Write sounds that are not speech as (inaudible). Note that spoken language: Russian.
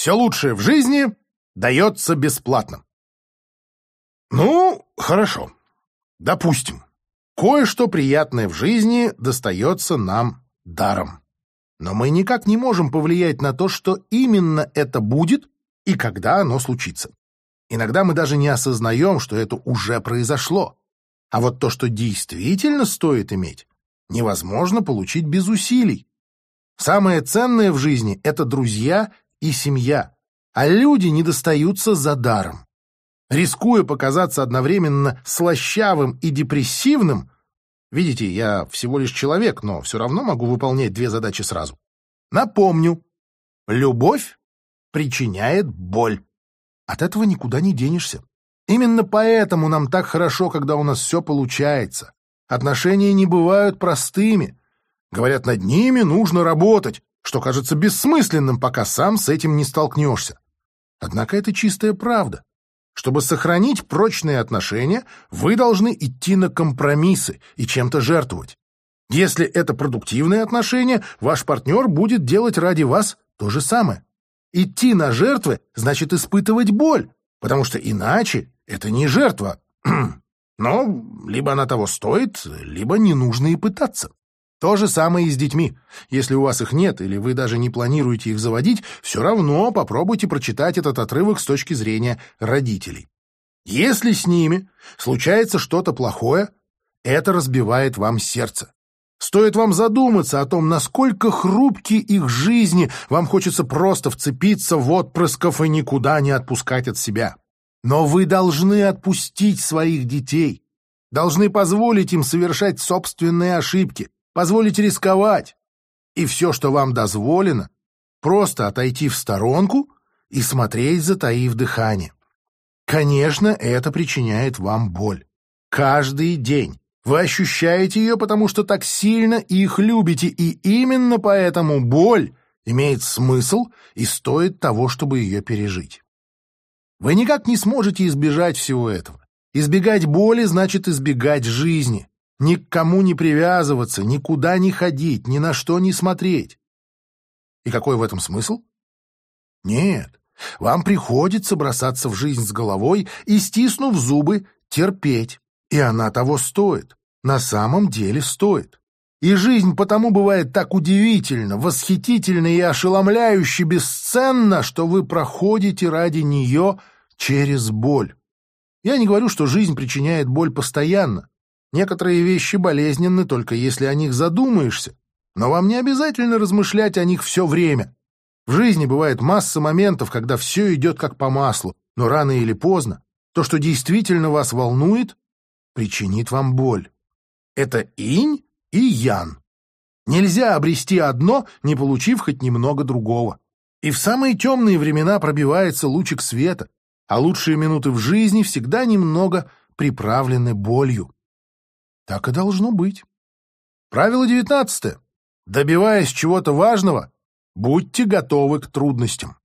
Все лучшее в жизни дается бесплатно. Ну, хорошо. Допустим, кое-что приятное в жизни достается нам даром. Но мы никак не можем повлиять на то, что именно это будет и когда оно случится. Иногда мы даже не осознаем, что это уже произошло. А вот то, что действительно стоит иметь, невозможно получить без усилий. Самое ценное в жизни — это друзья и семья, а люди не достаются за даром. Рискуя показаться одновременно слащавым и депрессивным, видите, я всего лишь человек, но все равно могу выполнять две задачи сразу. Напомню, любовь причиняет боль. От этого никуда не денешься. Именно поэтому нам так хорошо, когда у нас все получается. Отношения не бывают простыми. Говорят, над ними нужно работать, что кажется бессмысленным, пока сам с этим не столкнешься. Однако это чистая правда. Чтобы сохранить прочные отношения, вы должны идти на компромиссы и чем-то жертвовать. Если это продуктивные отношения, ваш партнер будет делать ради вас то же самое. Идти на жертвы значит испытывать боль, потому что иначе это не жертва. (clears throat) Но либо она того стоит, либо не нужно и пытаться. То же самое и с детьми. Если у вас их нет или вы даже не планируете их заводить, все равно попробуйте прочитать этот отрывок с точки зрения родителей. Если с ними случается что-то плохое, это разбивает вам сердце. Стоит вам задуматься о том, насколько хрупки их жизни, вам хочется просто вцепиться в отпрысков и никуда не отпускать от себя. Но вы должны отпустить своих детей, должны позволить им совершать собственные ошибки, позволить рисковать. И все, что вам дозволено, просто отойти в сторонку и смотреть, затаив дыхание. Конечно, это причиняет вам боль. Каждый день. Вы ощущаете ее, потому что так сильно их любите, и именно поэтому боль имеет смысл и стоит того, чтобы ее пережить. Вы никак не сможете избежать всего этого. Избегать боли значит избегать жизни ни к кому не привязываться, никуда не ходить, ни на что не смотреть. И какой в этом смысл? Нет, вам приходится бросаться в жизнь с головой и, стиснув зубы, терпеть. И она того стоит, на самом деле стоит. И жизнь потому бывает так удивительно, восхитительно и ошеломляюще бесценна, что вы проходите ради нее через боль. Я не говорю, что жизнь причиняет боль постоянно. Некоторые вещи болезненны только если о них задумаешься, но вам не обязательно размышлять о них все время. В жизни бывает масса моментов, когда все идет как по маслу, но рано или поздно то, что действительно вас волнует, причинит вам боль. Это инь и ян. Нельзя обрести одно, не получив хоть немного другого. И в самые темные времена пробивается лучик света, а лучшие минуты в жизни всегда немного приправлены болью. Так и должно быть. Правило девятнадцатое. Добиваясь чего-то важного, будьте готовы к трудностям.